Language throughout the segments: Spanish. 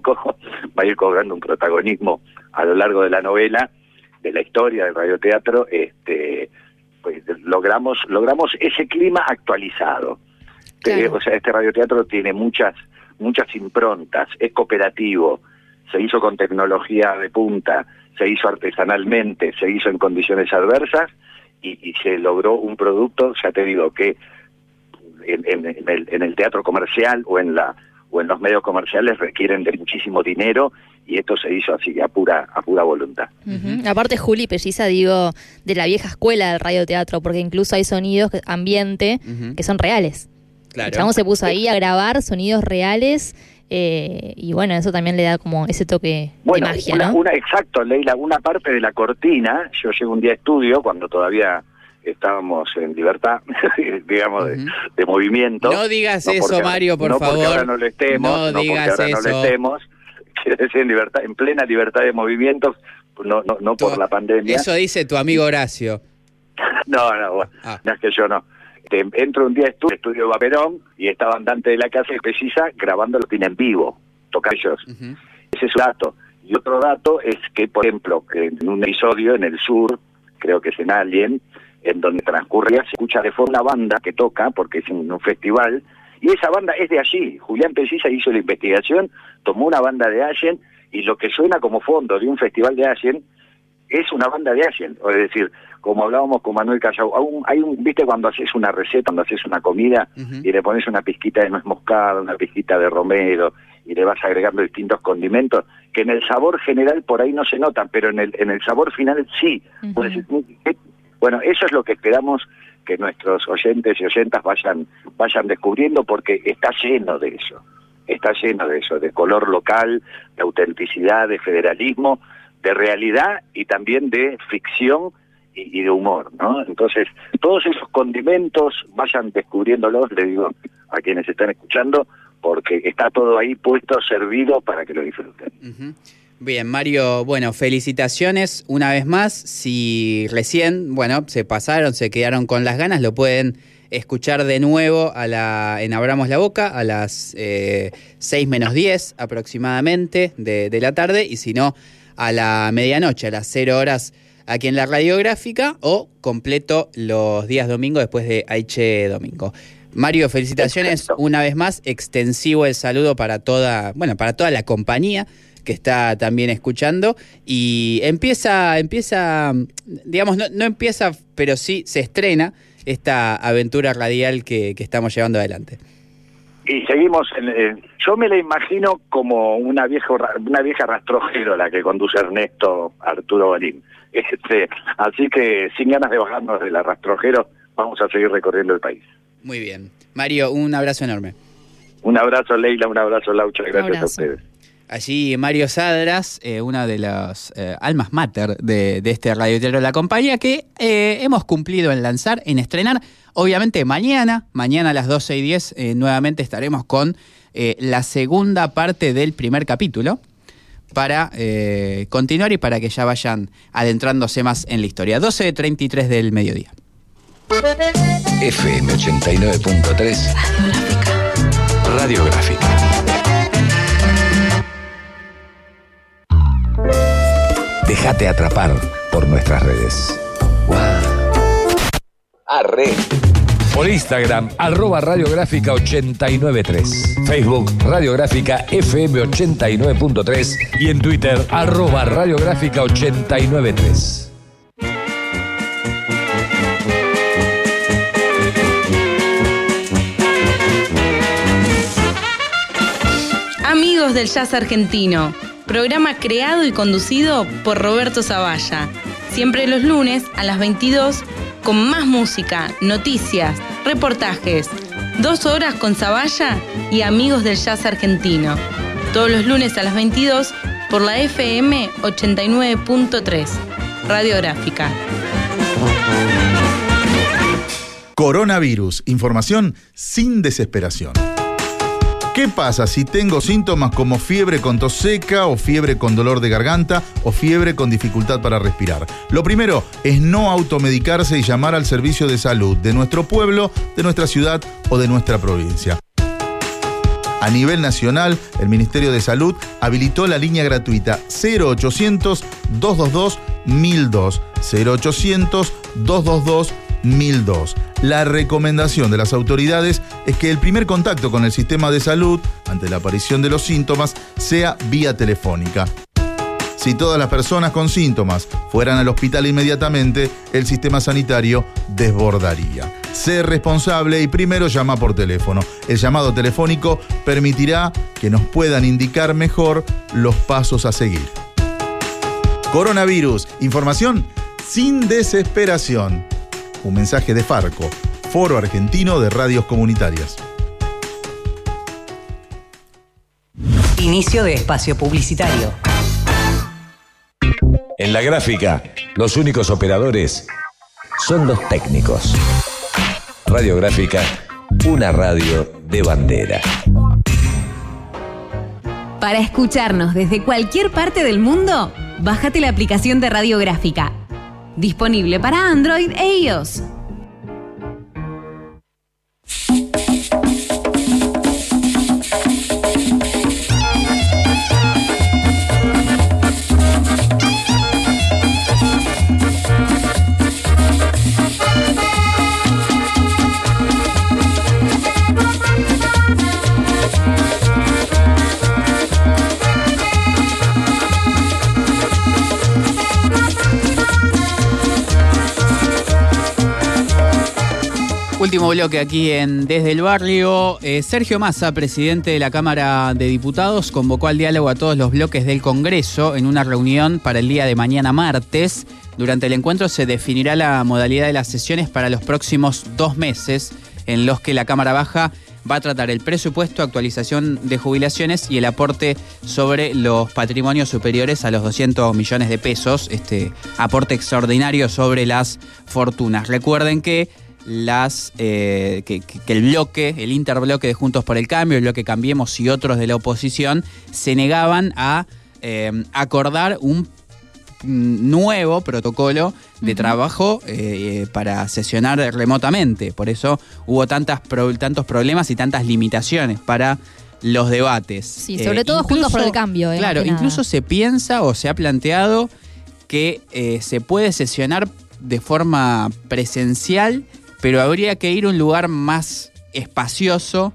poco va a ir cobrando un protagonismo a lo largo de la novela, de la historia del radioteatro, este, pues logramos, logramos ese clima actualizado. Eh, o sea, este radioteatro tiene muchas, muchas improntas, es cooperativo, se hizo con tecnología de punta, se hizo artesanalmente, se hizo en condiciones adversas y, se logró un producto, ya te digo, que en, el, en el teatro comercial o en la o en los medios comerciales requieren de muchísimo dinero y esto se hizo así, a pura, a pura voluntad. Aparte, Juli precisa, digo, de la vieja escuela del radioteatro, porque incluso hay sonidos, ambiente, que son reales. Claro. El se puso ahí a grabar sonidos reales eh, y bueno, eso también le da como ese toque de magia, ¿no? Una, exacto, Leila, una parte de la cortina, yo llego un día a estudio cuando todavía estábamos en libertad, digamos, de, movimiento. No digas eso, Mario, por favor. Porque ahora no lo estemos, no, digas porque ahora no lo estemos. Quiere decir en libertad, en plena libertad de movimientos, no, no, no por la pandemia. Eso dice tu amigo Horacio. no, no, bueno, ah. no es que yo no. Este, entro un día estudio, estudio Vaperón y estaba Dante de la casa precisa grabando lo tiene en vivo, toca ellos. Ese es un dato. Y otro dato es que, por ejemplo, en un episodio en el sur, creo que es en Alien, en donde transcurría, se escucha de fondo una banda que toca, porque es un, festival, y esa banda es de allí. Julián Precisa hizo la investigación, tomó una banda de Allen, y lo que suena como fondo de un festival de Allen es una banda de Allen, es decir, como hablábamos con Manuel Callao, hay un, viste cuando haces una receta, cuando haces una comida y le pones una pizquita de nuez moscada, una pizquita de romero y le vas agregando distintos condimentos, que en el sabor general por ahí no se notan, pero en el, en el sabor final sí. Bueno, eso es lo que esperamos que nuestros oyentes y oyentas vayan, vayan descubriendo porque está lleno de eso, está lleno de eso, de color local, de autenticidad, de federalismo, de realidad y también de ficción y, de humor, ¿no? Entonces, todos esos condimentos vayan descubriéndolos, le digo a quienes están escuchando, porque está todo ahí puesto, servido para que lo disfruten. Bien, Mario, bueno, felicitaciones una vez más. Si recién, bueno, se pasaron, se quedaron con las ganas, lo pueden escuchar de nuevo a la, en Abramos la Boca a las eh, 6 menos 10 aproximadamente de, de la tarde y si no, a la medianoche, a las 0 horas aquí en la radiográfica o completo los días domingo después de Aiche Domingo. Mario, felicitaciones una vez más, extensivo el saludo para toda, bueno, para toda la compañía que está también escuchando y empieza, empieza, digamos, no, empieza, pero sí se estrena esta aventura radial que, estamos llevando adelante. Y seguimos, en, yo me la imagino como una vieja, una vieja rastrojero la que conduce Ernesto Arturo Balín. Este, así que sin ganas de bajarnos del arrastrojero, vamos a seguir recorriendo el país. Muy bien. Mario, un abrazo enorme. Un abrazo, Leila, un abrazo, Laucha, gracias a ustedes. Allí Mario Sadras, eh, una de las eh, almas mater de, este Radio de La Compañía, que eh, hemos cumplido en lanzar, en estrenar. Obviamente mañana, mañana a las 12 y 10, nuevamente estaremos con la segunda parte del primer capítulo para eh, continuar y para que ya vayan adentrándose más en la historia. 12.33 del mediodía. FM 89.3 Radiográfica. Radiográfica. Déjate atrapar por nuestras redes. Wow. Arre. Por Instagram, arroba radiográfica 893. Facebook, radiográfica FM 89.3. Y en Twitter, arroba radiográfica 893. Amigos del Jazz Argentino, programa creado y conducido por Roberto Zavalla. Siempre los lunes a las 22 con más música, noticias, reportajes, dos horas con Zavalla y amigos del jazz argentino. Todos los lunes a las 22 por la FM 89.3, Radiográfica. Coronavirus, información sin desesperación. ¿Qué pasa si tengo síntomas como fiebre con tos seca o fiebre con dolor de garganta o fiebre con dificultad para respirar? Lo primero es no automedicarse y llamar al servicio de salud de nuestro pueblo, de nuestra ciudad o de nuestra provincia. A nivel nacional, el Ministerio de Salud habilitó la línea gratuita 0800 222 1002. 0800 222 1002. La recomendación de las autoridades es que el primer contacto con el sistema de salud ante la aparición de los síntomas sea vía telefónica. Si todas las personas con síntomas fueran al hospital inmediatamente, el sistema sanitario desbordaría. Sé responsable y primero llama por teléfono. El llamado telefónico permitirá que nos puedan indicar mejor los pasos a seguir. Coronavirus, información sin desesperación. Un mensaje de Farco, Foro Argentino de Radios Comunitarias. Inicio de espacio publicitario. En la gráfica, los únicos operadores son los técnicos. Radiográfica, una radio de bandera. Para escucharnos desde cualquier parte del mundo, bájate la aplicación de Radiográfica. Disponible para Android e iOS. Último bloque aquí en Desde el Barrio. Eh, Sergio Massa, presidente de la Cámara de Diputados, convocó al diálogo a todos los bloques del Congreso en una reunión para el día de mañana martes. Durante el encuentro se definirá la modalidad de las sesiones para los próximos dos meses, en los que la Cámara Baja va a tratar el presupuesto, actualización de jubilaciones y el aporte sobre los patrimonios superiores a los 200 millones de pesos, este aporte extraordinario sobre las fortunas. Recuerden que las eh, que, el bloque, el interbloque de Juntos por el Cambio, el bloque Cambiemos y otros de la oposición se negaban a eh, acordar un nuevo protocolo de trabajo eh, para sesionar remotamente. Por eso hubo tantas tantos problemas y tantas limitaciones para los debates. Sí, sobre todo juntos por el cambio. claro, incluso se piensa o se ha planteado que se puede sesionar de forma presencial pero habría que ir a un lugar más espacioso.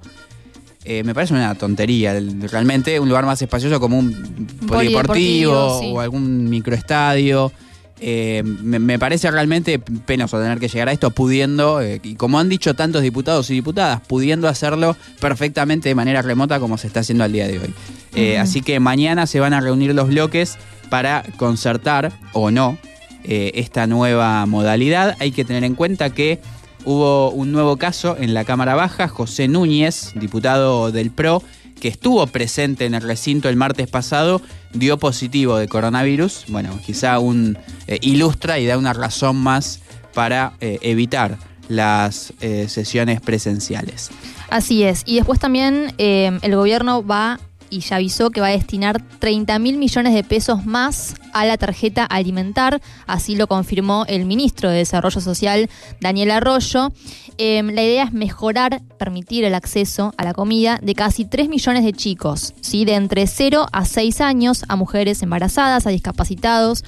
Eh, me parece una tontería, realmente un lugar más espacioso como un polideportivo o algún microestadio. Eh, me, parece realmente penoso tener que llegar a esto pudiendo, eh, y como han dicho tantos diputados y diputadas, pudiendo hacerlo perfectamente de manera remota como se está haciendo al día de hoy. Así que mañana se van a reunir los bloques para concertar o no esta nueva modalidad. Hay que tener en cuenta que Hubo un nuevo caso en la Cámara Baja, José Núñez, diputado del PRO, que estuvo presente en el recinto el martes pasado, dio positivo de coronavirus. Bueno, quizá un eh, ilustra y da una razón más para eh, evitar las eh, sesiones presenciales. Así es. Y después también el gobierno va y ya avisó que va a destinar 30 mil millones de pesos más a la tarjeta alimentar, así lo confirmó el ministro de Desarrollo Social, Daniel Arroyo. Em, la idea es mejorar, permitir el acceso a la comida de casi 3 millones de chicos, ¿sí? de entre 0 a 6 años, a mujeres embarazadas, a discapacitados,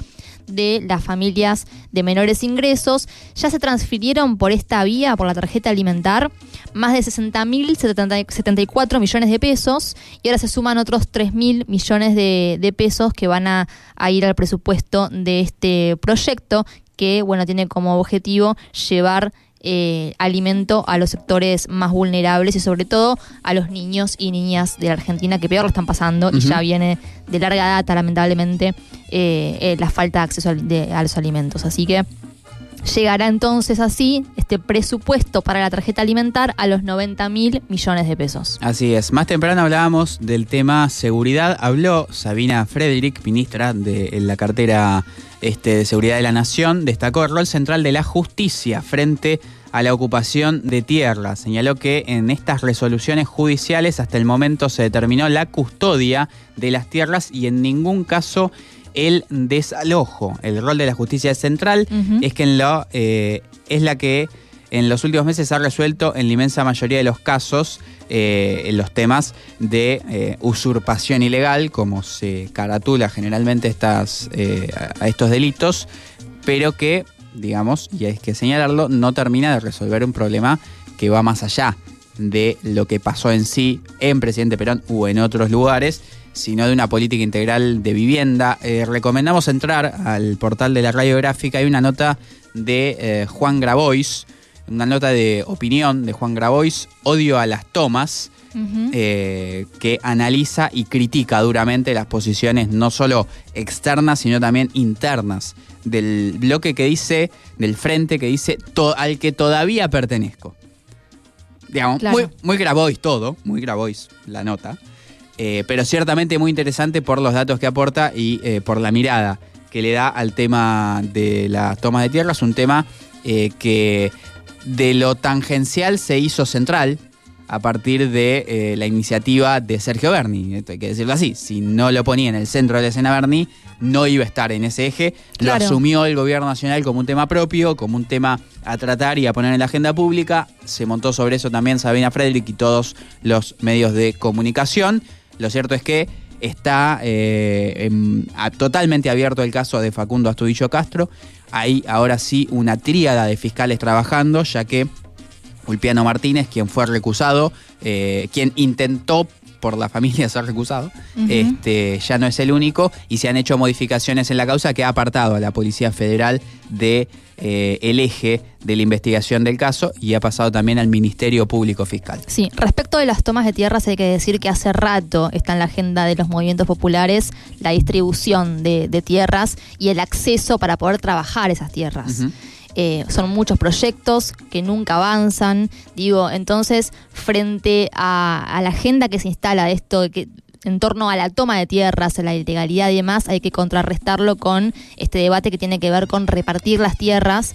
de las familias de menores ingresos. Ya se transfirieron por esta vía, por la tarjeta alimentar, más de 60.074 millones de pesos y ahora se suman otros 3.000 millones de, pesos que van a, ir al presupuesto de este proyecto que bueno tiene como objetivo llevar eh, alimento a los sectores más vulnerables y sobre todo a los niños y niñas de la Argentina que peor lo están pasando y ya viene de larga data lamentablemente eh, eh, la falta de acceso a los alimentos. Así que llegará entonces así este presupuesto para la tarjeta alimentar a los 90 mil millones de pesos. Así es. Más temprano hablábamos del tema seguridad. Habló Sabina Frederick, ministra de la cartera este, de Seguridad de la Nación, destacó el rol central de la justicia frente a la ocupación de tierra. Señaló que en estas resoluciones judiciales hasta el momento se determinó la custodia de las tierras y en ningún caso el desalojo. El rol de la justicia central es que en lo, eh, es la que en los últimos meses ha resuelto en la inmensa mayoría de los casos eh, los temas de eh, usurpación ilegal, como se caratula generalmente estas, a estos delitos, pero que, digamos, y hay que señalarlo, no termina de resolver un problema que va más allá de lo que pasó en sí en Presidente Perón o en otros lugares, sino de una política integral de vivienda. recomendamos entrar al portal de la radiográfica, hay una nota de Juan Grabois, una nota de opinión de Juan Grabois, Odio a las tomas, eh, que analiza y critica duramente las posiciones no solo externas, sino también internas del bloque que dice, del frente que dice, al que todavía pertenezco. Digamos, muy, muy Grabois todo, muy Grabois la nota, eh, pero ciertamente muy interesante por los datos que aporta y eh, por la mirada que le da al tema de las tomas de tierra. Es un tema que de lo tangencial se hizo central a partir de eh, la iniciativa de Sergio Berni. hay que decirlo así. Si no lo ponía en el centro de la escena Berni, no iba a estar en ese eje. Lo asumió el gobierno nacional como un tema propio, como un tema a tratar y a poner en la agenda pública. Se montó sobre eso también Sabina Frederick y todos los medios de comunicación. Lo cierto es que está eh, totalmente abierto el caso de Facundo Astudillo Castro. Hay ahora sí una tríada de fiscales trabajando, ya que Ulpiano Martínez, quien fue recusado, eh, quien intentó por la familia ser recusado, este, ya no es el único y se han hecho modificaciones en la causa que ha apartado a la Policía Federal de eh, el eje de la investigación del caso y ha pasado también al Ministerio Público Fiscal. Sí, respecto de las tomas de tierras hay que decir que hace rato está en la agenda de los movimientos populares la distribución de, tierras y el acceso para poder trabajar esas tierras. Eh, son muchos proyectos que nunca avanzan. Digo, entonces, frente a, la agenda que se instala de esto, que en torno a la toma de tierras, a la ilegalidad y demás, hay que contrarrestarlo con este debate que tiene que ver con repartir las tierras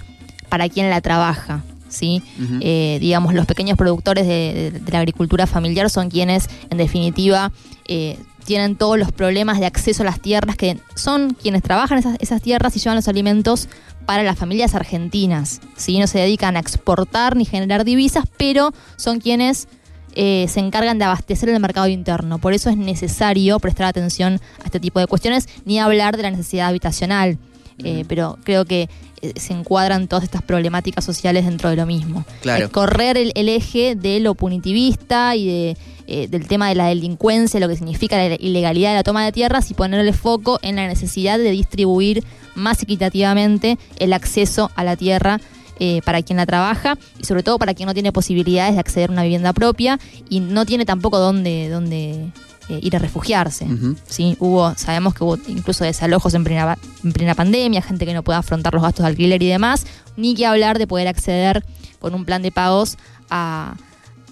para quien la trabaja. ¿sí? Eh, digamos, los pequeños productores de, la agricultura familiar son quienes, en definitiva, eh, tienen todos los problemas de acceso a las tierras, que son quienes trabajan esas, esas tierras y llevan los alimentos para las familias argentinas. ¿sí? No se dedican a exportar ni generar divisas, pero son quienes eh, se encargan de abastecer el mercado interno. Por eso es necesario prestar atención a este tipo de cuestiones, ni hablar de la necesidad habitacional. Eh, pero creo que eh, se encuadran todas estas problemáticas sociales dentro de lo mismo. Claro. correr el, eje de lo punitivista y de eh, del tema de la delincuencia, lo que significa la ilegalidad de la toma de tierras y ponerle foco en la necesidad de distribuir más equitativamente el acceso a la tierra eh, para quien la trabaja y sobre todo para quien no tiene posibilidades de acceder a una vivienda propia y no tiene tampoco dónde, dónde eh, ir a refugiarse. ¿sí? Hubo, sabemos que hubo incluso desalojos en plena, en plena pandemia, gente que no puede afrontar los gastos de alquiler y demás, ni que hablar de poder acceder con un plan de pagos a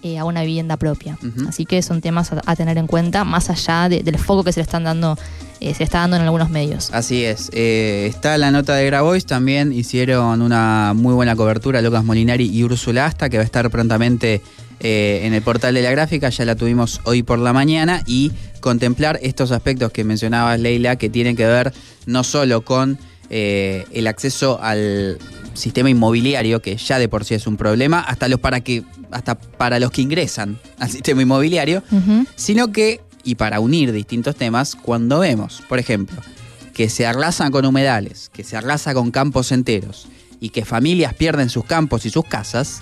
eh, a una vivienda propia. Así que son temas a, tener en cuenta, más allá del foco que se le están dando, eh, se está dando en algunos medios. Así es. Eh, está la nota de Grabois, también hicieron una muy buena cobertura Lucas Molinari y Úrsula Asta, que va a estar prontamente en el portal de la gráfica, ya la tuvimos hoy por la mañana, y contemplar estos aspectos que mencionabas, Leila, que tienen que ver no solo con el acceso al sistema inmobiliario, que ya de por sí es un problema, hasta los para que, hasta para los que ingresan al sistema inmobiliario, sino que, y para unir distintos temas, cuando vemos, por ejemplo, que se arrasan con humedales, que se arrasa con campos enteros, y que familias pierden sus campos y sus casas,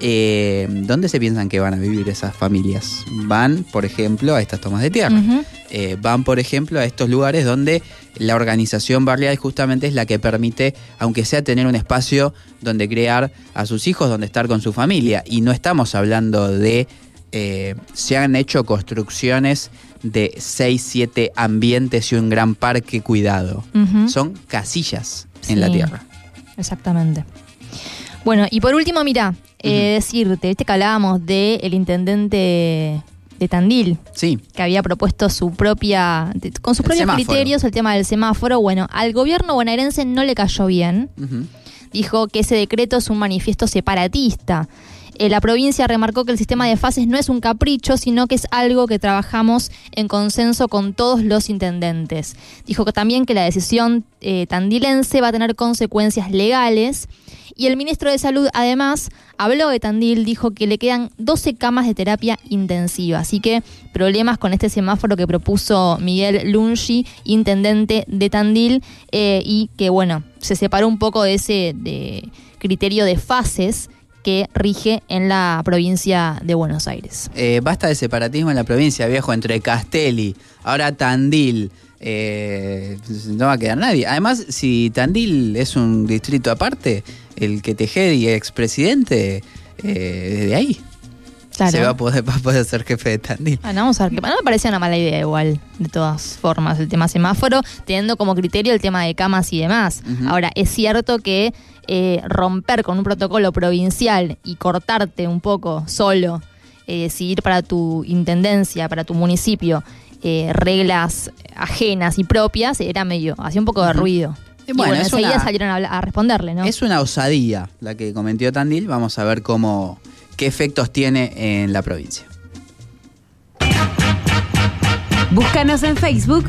eh, ¿dónde se piensan que van a vivir esas familias? Van, por ejemplo, a estas tomas de tierra. Eh, van, por ejemplo, a estos lugares donde la organización barrial justamente es la que permite, aunque sea tener un espacio donde crear a sus hijos, donde estar con su familia. Y no estamos hablando de... Eh, se han hecho construcciones de 6, 7 ambientes y un gran parque cuidado. Son casillas en la tierra. Exactamente. Bueno, y por último, mira, eh, decirte, viste que hablábamos del intendente de Tandil, sí. que había propuesto su propia, con sus propios criterios el tema del semáforo. Bueno, al gobierno bonaerense no le cayó bien. Dijo que ese decreto es un manifiesto separatista. Eh, la provincia remarcó que el sistema de fases no es un capricho, sino que es algo que trabajamos en consenso con todos los intendentes. Dijo que también que la decisión eh, tandilense va a tener consecuencias legales. Y el ministro de Salud, además, habló de Tandil, dijo que le quedan 12 camas de terapia intensiva. Así que problemas con este semáforo que propuso Miguel Lungi, intendente de Tandil, eh, y que, bueno, se separó un poco de ese de criterio de fases que rige en la provincia de Buenos Aires. Eh, basta de separatismo en la provincia, viejo, entre Castelli, ahora Tandil. Eh, no va a quedar nadie. Además, si Tandil es un distrito aparte, el que Tejedi, expresidente, eh, desde ahí. Se va a, poder, ser jefe de Tandil. Bueno, vamos a ver. No me parecía una mala idea igual, de todas formas, el tema semáforo, teniendo como criterio el tema de camas y demás. Ahora, es cierto que eh, romper con un protocolo provincial y cortarte un poco solo, eh, decidir para tu intendencia, para tu municipio, eh, reglas ajenas y propias, era medio, hacía un poco de ruido. Y bueno, enseguida salieron a, responderle, ¿no? Es una osadía la que comentó Tandil. Vamos a ver cómo, qué efectos tiene en la provincia. Búscanos en Facebook